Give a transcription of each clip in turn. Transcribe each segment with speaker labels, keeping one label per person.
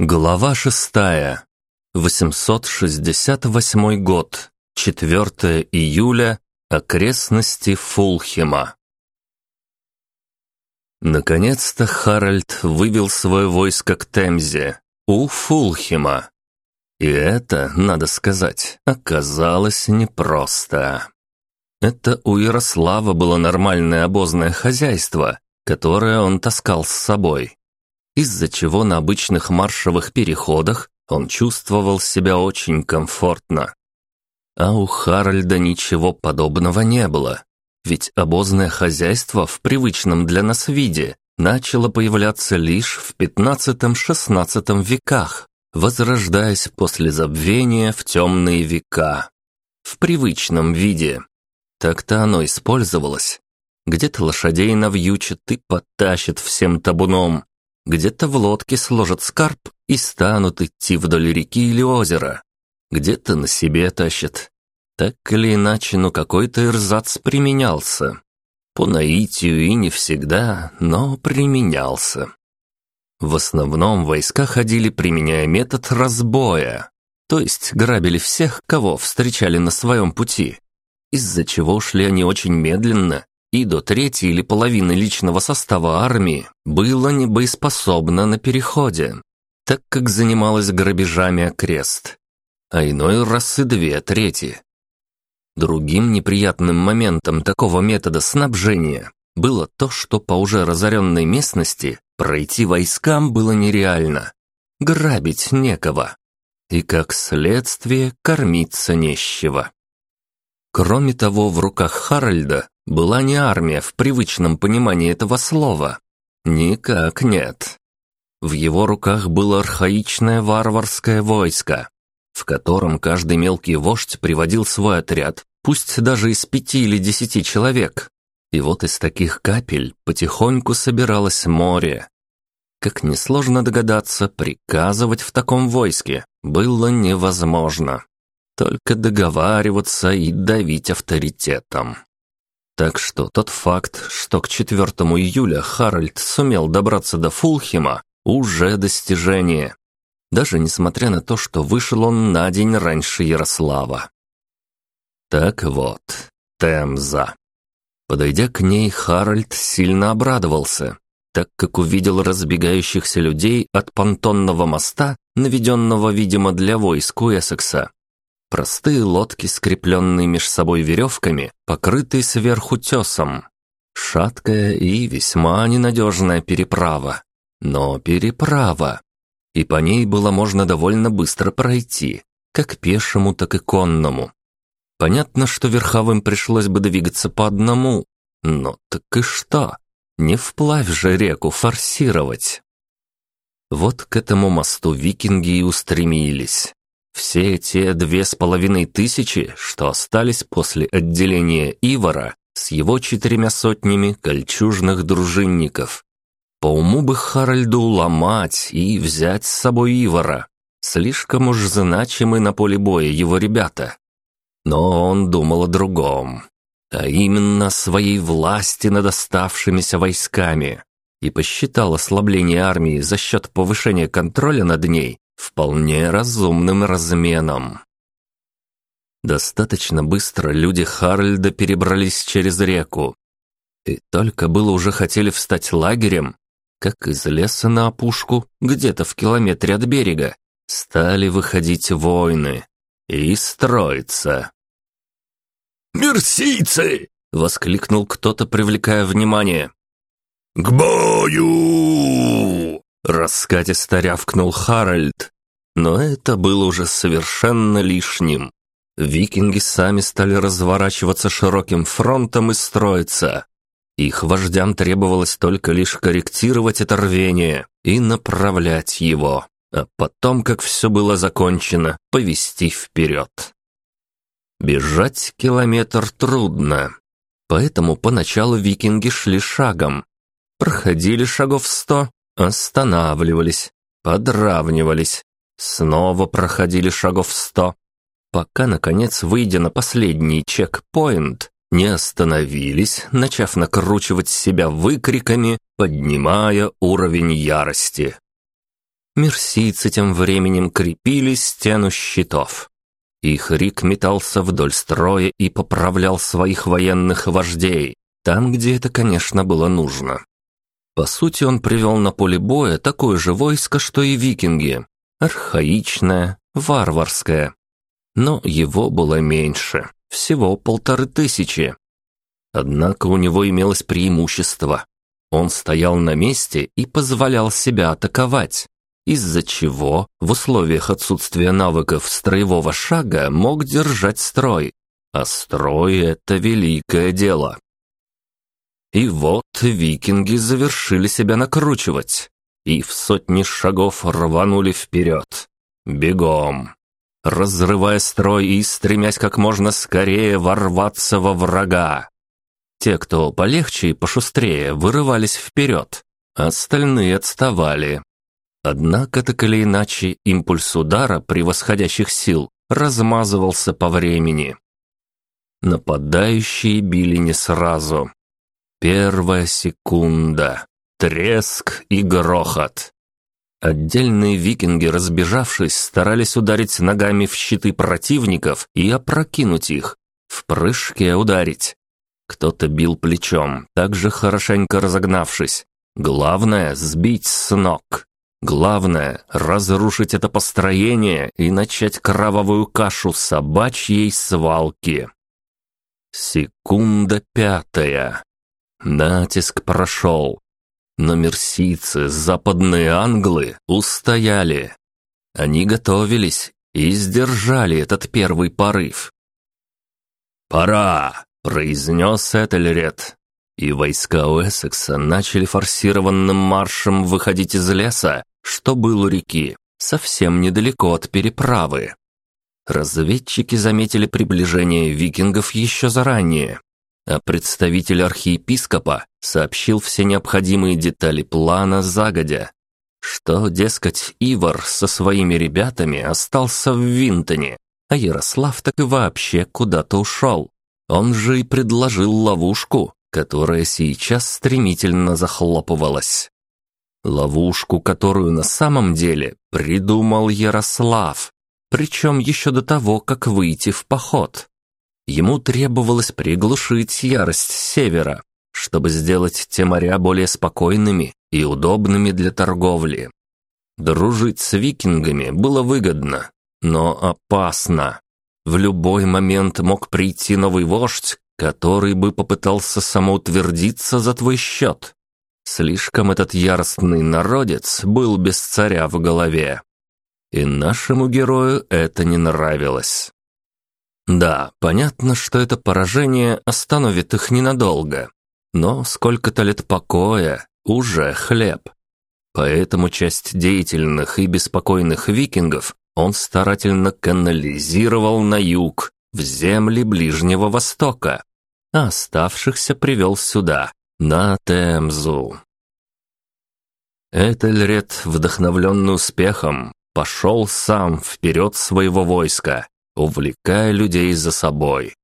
Speaker 1: Глава шестая. 868 год. 4 июля. Окрестности Фулхема. Наконец-то Харальд вывел свое войско к Темзе, у Фулхема. И это, надо сказать, оказалось непросто. Это у Ярослава было нормальное обозное хозяйство, которое он таскал с собой из-за чего на обычных маршевых переходах он чувствовал себя очень комфортно. А у Харальда ничего подобного не было, ведь обозное хозяйство в привычном для нас виде начало появляться лишь в XV-XVI веках, возрождаясь после забвения в темные века. В привычном виде. Так-то оно использовалось. Где-то лошадей навьючат и потащат всем табуном, где-то в лодке сложат скарб и станут идти вдоль реки или озера. Где-то на себе тащат. Так или иначе, но какой-то эрзац применялся. По наитию и не всегда, но применялся. В основном войска ходили, применяя метод разбоя, то есть грабили всех, кого встречали на своем пути, из-за чего шли они очень медленно и до третьей или половины личного состава армии было небоеспособно на переходе, так как занималась грабежами окрест, а иной раз и две трети. Другим неприятным моментом такого метода снабжения было то, что по уже разоренной местности пройти войскам было нереально, грабить некого, и как следствие кормиться нещего. Кроме того, в руках Харальда была не армия в привычном понимании этого слова. Никак нет. В его руках было архаичное варварское войско, в котором каждый мелкий вождь приводил свой отряд, пусть даже из пяти или десяти человек. И вот из таких капель потихоньку собиралось море. Как несложно догадаться, приказывать в таком войске было невозможно. Только договариваться и давить авторитетом. Так что тот факт, что к 4 июля Харальд сумел добраться до Фулхема, уже достижение. Даже несмотря на то, что вышел он на день раньше Ярослава. Так вот, Темза. Подойдя к ней, Харальд сильно обрадовался, так как увидел разбегающихся людей от понтонного моста, наведенного, видимо, для войск Уэссекса, Простые лодки, скрепленные меж собой веревками, покрытые сверху тесом. Шаткая и весьма ненадежная переправа. Но переправа. И по ней было можно довольно быстро пройти, как пешему, так и конному. Понятно, что верховым пришлось бы двигаться по одному, но так и что? Не вплавь же реку форсировать. Вот к этому мосту викинги и устремились. Все те две с половиной тысячи, что остались после отделения Ивара с его четырьмя сотнями кольчужных дружинников. По уму бы Харальду ломать и взять с собой Ивара. Слишком уж значимы на поле боя его ребята. Но он думал о другом, а именно о своей власти над оставшимися войсками и посчитал ослабление армии за счет повышения контроля над ней вполне разумным разменом. Достаточно быстро люди Харальда перебрались через реку. И только было уже хотели встать лагерем, как из леса на опушку, где-то в километре от берега, стали выходить воины и строиться.
Speaker 2: «Мерсийцы!» — воскликнул кто-то, привлекая внимание.
Speaker 3: «К бою!»
Speaker 1: Раскатисто рявкнул Харальд. Но это было уже совершенно лишним. Викинги сами стали разворачиваться широким фронтом и строиться. Их вождям требовалось только лишь корректировать это рвение и направлять его, а потом, как все было закончено, повести вперед. Бежать километр трудно, поэтому поначалу викинги шли шагом. Проходили шагов сто, останавливались, подравнивались, снова проходили шагов сто, пока, наконец, выйдя на последний чекпоинт, не остановились, начав накручивать себя выкриками, поднимая уровень ярости. Мерсийцы тем временем крепили стену щитов. Их Рик метался вдоль строя и поправлял своих военных вождей, там, где это, конечно, было нужно. По сути, он привел на поле боя такое же войско, что и викинги. Архаичное, варварское. Но его было меньше, всего полторы тысячи. Однако у него имелось преимущество. Он стоял на месте и позволял себя атаковать, из-за чего в условиях отсутствия навыков строевого шага мог держать строй. А строй – это великое дело. И вот викинги завершили себя накручивать и в сотни шагов рванули вперед. Бегом. Разрывая строй и стремясь как можно скорее ворваться во врага. Те, кто полегче и пошустрее, вырывались вперед, остальные отставали. Однако, так или иначе, импульс удара превосходящих сил размазывался по времени. Нападающие били не сразу, Первая секунда. Треск и грохот. Отдельные викинги, разбежавшись, старались ударить ногами в щиты противников и опрокинуть их. В прыжке ударить. Кто-то бил плечом, также хорошенько разогнавшись. Главное — сбить с ног. Главное — разрушить это построение и начать кровавую кашу собачьей свалки. Секунда пятая. Натиск прошел. Но мерсийцы, западные англы, устояли. Они готовились и сдержали этот первый порыв. «Пора!» – произнес Этельред. И войска Уэссекса начали форсированным маршем выходить из леса, что был у реки, совсем недалеко от переправы. Разведчики заметили приближение викингов еще заранее а представитель архиепископа сообщил все необходимые детали плана загодя, что, дескать, Ивар со своими ребятами остался в Винтоне, а Ярослав так и вообще куда-то ушел. Он же и предложил ловушку, которая сейчас стремительно захлопывалась. Ловушку, которую на самом деле придумал Ярослав, причем еще до того, как выйти в поход. Ему требовалось приглушить ярость севера, чтобы сделать те моря более спокойными и удобными для торговли. Дружить с викингами было выгодно, но опасно. В любой момент мог прийти новый вождь, который бы попытался самоутвердиться за твой счет. Слишком этот яростный народец был без царя в голове. И нашему герою это не нравилось. Да, понятно, что это поражение остановит их ненадолго. Но сколько-то лет покоя уже хлеб. Поэтому часть деятельных и беспокойных викингов он старательно канализировал на юг, в земли Ближнего Востока, а оставшихся привел сюда, на Темзу. Этельред, вдохновленный успехом, пошел сам вперед своего войска, увлекая людей за собой.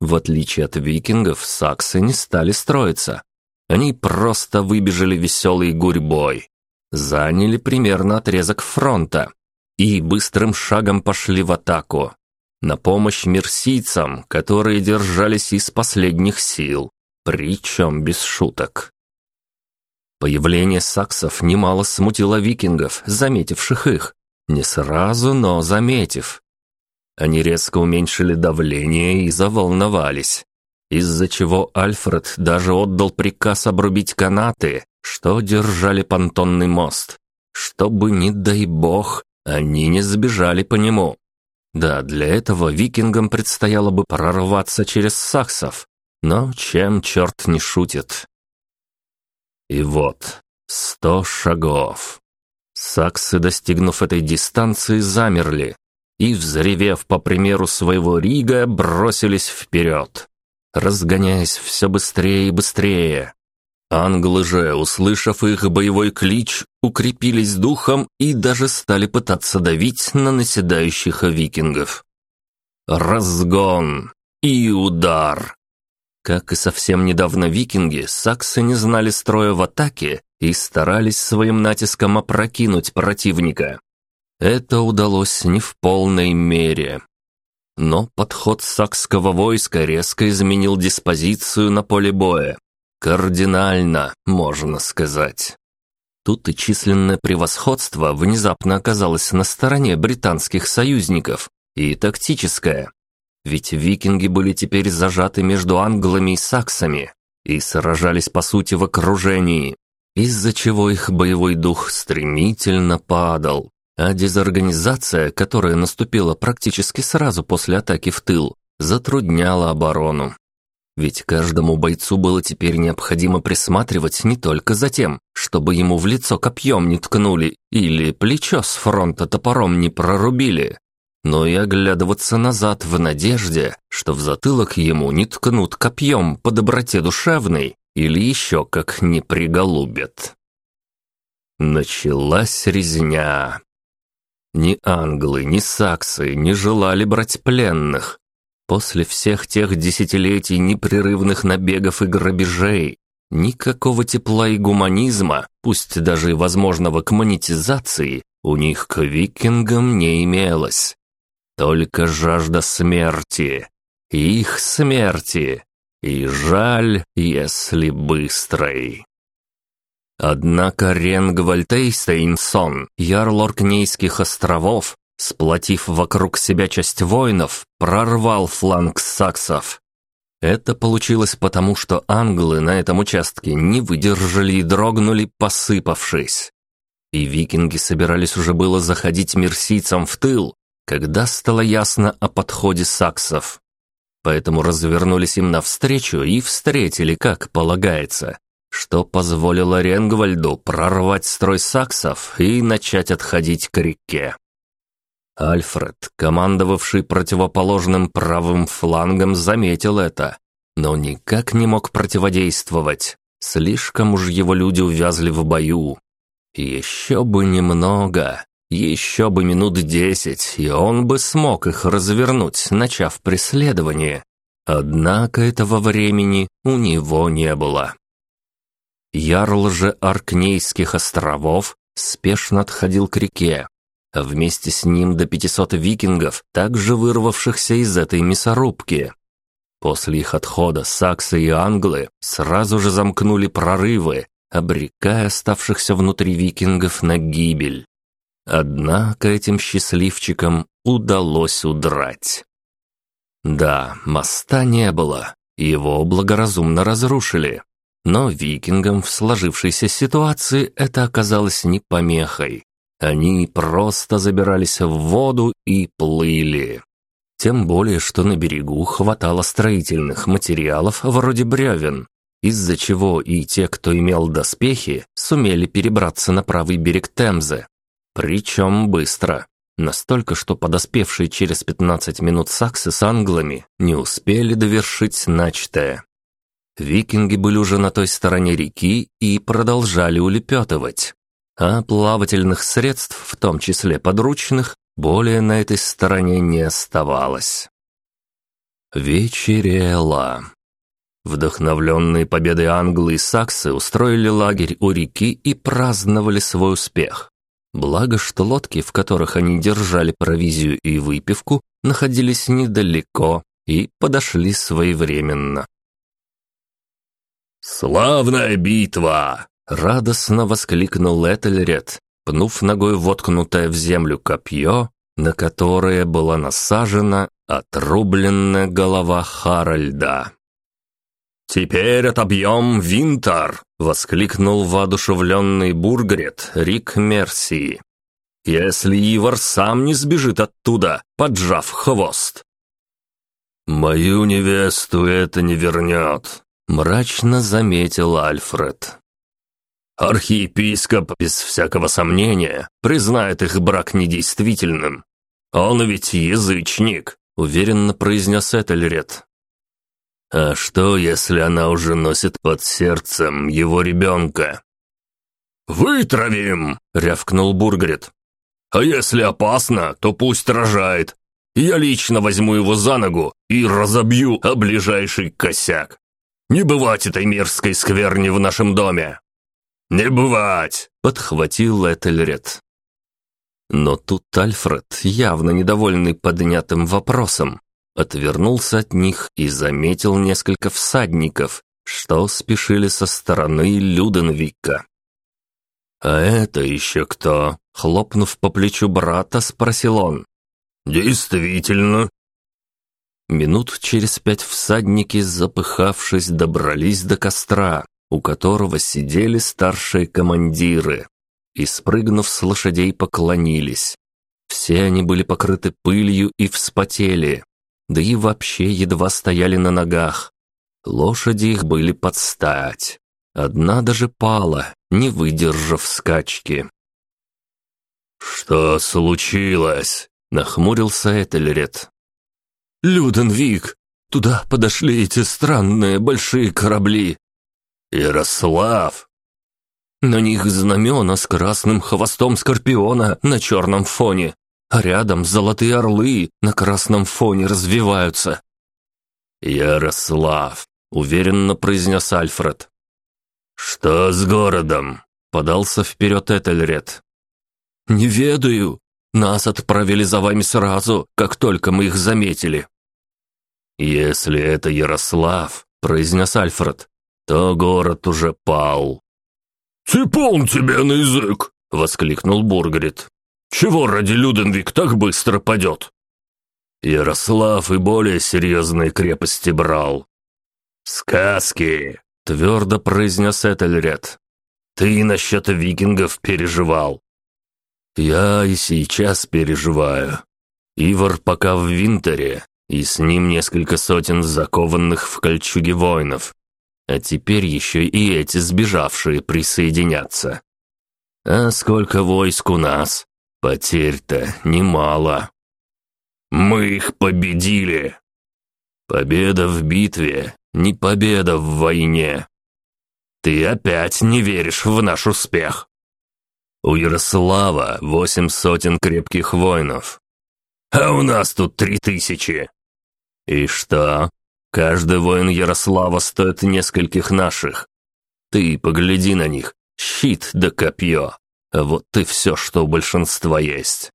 Speaker 1: В отличие от викингов, саксы не стали строиться. Они просто выбежали веселой гурьбой, заняли примерно отрезок фронта и быстрым шагом пошли в атаку. На помощь мерсийцам, которые держались из последних сил, причем без шуток. Появление саксов немало смутило викингов, заметивших их. Не сразу, но заметив. Они резко уменьшили давление и заволновались, из-за чего Альфред даже отдал приказ обрубить канаты, что держали понтонный мост, чтобы, не дай бог, они не сбежали по нему. Да, для этого викингам предстояло бы прорваться через саксов, но чем черт не шутит. И вот, сто шагов. Саксы, достигнув этой дистанции, замерли, и, взревев по примеру своего Рига, бросились вперед, разгоняясь все быстрее и быстрее. Англы же, услышав их боевой клич, укрепились духом и даже стали пытаться давить на наседающих викингов. Разгон и удар. Как и совсем недавно викинги, саксы не знали строя в атаке и старались своим натиском опрокинуть противника. Это удалось не в полной мере. Но подход сакского войска резко изменил диспозицию на поле боя. Кардинально, можно сказать. Тут и численное превосходство внезапно оказалось на стороне британских союзников, и тактическое. Ведь викинги были теперь зажаты между англами и саксами и сражались по сути в окружении, из-за чего их боевой дух стремительно падал, а дезорганизация, которая наступила практически сразу после атаки в тыл, затрудняла оборону. Ведь каждому бойцу было теперь необходимо присматривать не только за тем, чтобы ему в лицо копьем не ткнули или плечо с фронта топором не прорубили, но и оглядываться назад в надежде, что в затылок ему не ткнут копьем по доброте душевной или еще как не приголубят. Началась резня. Ни англы, ни саксы не желали брать пленных, После всех тех десятилетий непрерывных набегов и грабежей, никакого тепла и гуманизма, пусть даже и возможного к монетизации, у них к викингам не имелось. Только жажда смерти, их смерти, и жаль, если быстрой. Однако Ренгвальд Эйстейнсон, ярл Оркнейских островов, сплотив вокруг себя часть воинов, прорвал фланг саксов. Это получилось потому, что англы на этом участке не выдержали и дрогнули, посыпавшись. И викинги собирались уже было заходить мерсийцам в тыл, когда стало ясно о подходе саксов. Поэтому развернулись им навстречу и встретили, как полагается, что позволило Ренгвальду прорвать строй саксов и начать отходить к реке. Альфред, командовавший противоположным правым флангом, заметил это, но никак не мог противодействовать. Слишком уж его люди увязли в бою. Еще бы немного, еще бы минут десять, и он бы смог их развернуть, начав преследование. Однако этого времени у него не было. Ярл же Аркнейских островов спешно отходил к реке, а вместе с ним до 500 викингов, также вырвавшихся из этой мясорубки. После их отхода саксы и англы сразу же замкнули прорывы, обрекая оставшихся внутри викингов на гибель. Однако этим счастливчикам удалось удрать. Да, моста не было, его благоразумно разрушили. Но викингам в сложившейся ситуации это оказалось не помехой. Они просто забирались в воду и плыли. Тем более, что на берегу хватало строительных материалов вроде бревен, из-за чего и те, кто имел доспехи, сумели перебраться на правый берег Темзы. Причем быстро. Настолько, что подоспевшие через 15 минут саксы с англами не успели довершить начатое. Викинги были уже на той стороне реки и продолжали улепетывать а плавательных средств, в том числе подручных, более на этой стороне не оставалось. Вечерело. Вдохновленные победой англы и саксы устроили лагерь у реки и праздновали свой успех. Благо, что лодки, в которых они держали провизию и выпивку, находились недалеко и подошли своевременно. «Славная битва!» Радостно воскликнул Этельред, пнув ногой воткнутое в землю копье, на которое была насажена отрубленная голова Харальда. «Теперь отобьем Винтер!» — воскликнул воодушевленный бургрет Рик Мерси. «Если Ивар сам не сбежит оттуда, поджав хвост!» «Мою невесту это не вернет», — мрачно заметил Альфред. Архиепископ, без всякого сомнения, признает их брак недействительным. Он ведь язычник, уверенно произнес Этельред. А что, если она уже носит под сердцем его ребенка? «Вытравим!» — рявкнул Бургрет. «А если опасно, то пусть рожает. Я лично возьму его за ногу и разобью о ближайший косяк. Не бывать этой мерзкой скверни в нашем доме!»
Speaker 2: «Не бывать!» — подхватил Этельред.
Speaker 1: Но тут Альфред, явно недовольный поднятым вопросом, отвернулся от них и заметил несколько всадников, что спешили со стороны Люденвика. «А это еще кто?» — хлопнув по плечу брата, спросил он.
Speaker 2: «Действительно».
Speaker 1: Минут через пять всадники, запыхавшись, добрались до костра, у которого сидели старшие командиры и, спрыгнув с лошадей, поклонились. Все они были покрыты пылью и вспотели, да и вообще едва стояли на ногах. Лошади их были под стать. Одна даже пала, не выдержав скачки.
Speaker 2: «Что случилось?» — нахмурился Этельред.
Speaker 1: «Люденвик! Туда подошли эти странные большие корабли!»
Speaker 2: «Ярослав!»
Speaker 1: На них знамена с красным хвостом скорпиона на черном фоне, а рядом золотые орлы на красном фоне развиваются.
Speaker 2: «Ярослав», — уверенно произнес Альфред.
Speaker 1: «Что с городом?» — подался вперед Этельред. «Не ведаю. Нас отправили за вами сразу, как только мы их заметили».
Speaker 2: «Если это Ярослав», — произнес Альфред, — «то город уже пал».
Speaker 3: «Цепон тебе на язык!» — воскликнул Бургрид. «Чего ради Люденвик так быстро падет?»
Speaker 2: Ярослав и более серьезные крепости брал. «Сказки!» — твердо произнес Этельред. «Ты насчет викингов переживал». «Я и сейчас переживаю. Ивар пока в Винтере, и с ним несколько сотен закованных в кольчуге воинов. А теперь еще и эти сбежавшие присоединятся. А сколько войск у нас? Потерь-то немало.
Speaker 3: Мы их победили.
Speaker 2: Победа в битве, не победа в войне. Ты опять не веришь в наш успех. У Ярослава восемь сотен крепких воинов. А у нас тут три тысячи. И что? Каждый воин Ярослава стоит нескольких наших. Ты погляди на них, щит да копье. Вот и все, что у большинства есть.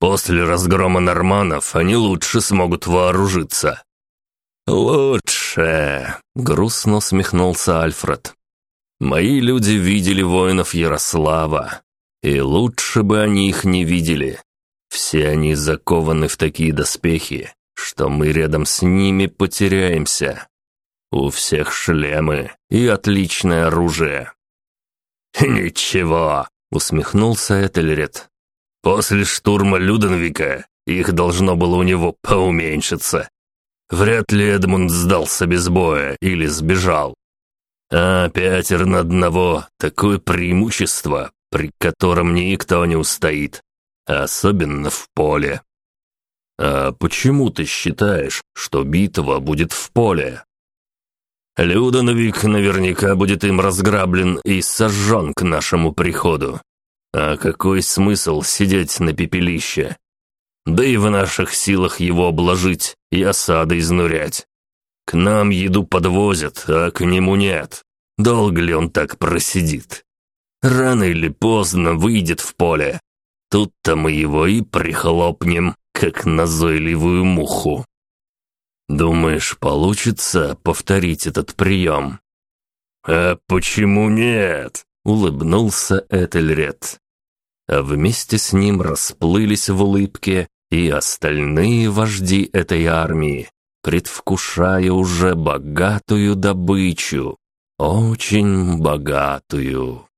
Speaker 2: После разгрома норманов они лучше смогут вооружиться. «Лучше!» — грустно усмехнулся Альфред. «Мои люди видели воинов Ярослава, и лучше бы они их не видели. Все они закованы в такие доспехи, что мы рядом с ними потеряемся. У всех шлемы и отличное оружие».
Speaker 1: «Ничего», — усмехнулся Этельред.
Speaker 2: «После штурма Люденвика их должно было у него поуменьшиться. Вряд ли Эдмунд сдался без боя или сбежал. А пятеро на одного — такое преимущество, при котором никто не устоит, особенно в поле. «А почему ты считаешь, что битва будет в поле?» «Людоновик наверняка будет им разграблен и сожжен к нашему приходу. А какой смысл сидеть на пепелище? Да и в наших силах его обложить и осады изнурять. К нам еду подвозят, а к нему нет. Долго ли он так просидит? Рано или поздно выйдет в поле. Тут-то мы его и прихлопнем как назойливую муху. Думаешь, получится повторить этот прием?
Speaker 3: А почему нет?
Speaker 1: Улыбнулся Этельред. А вместе с ним расплылись в улыбке и остальные вожди этой армии, предвкушая уже богатую добычу, очень богатую.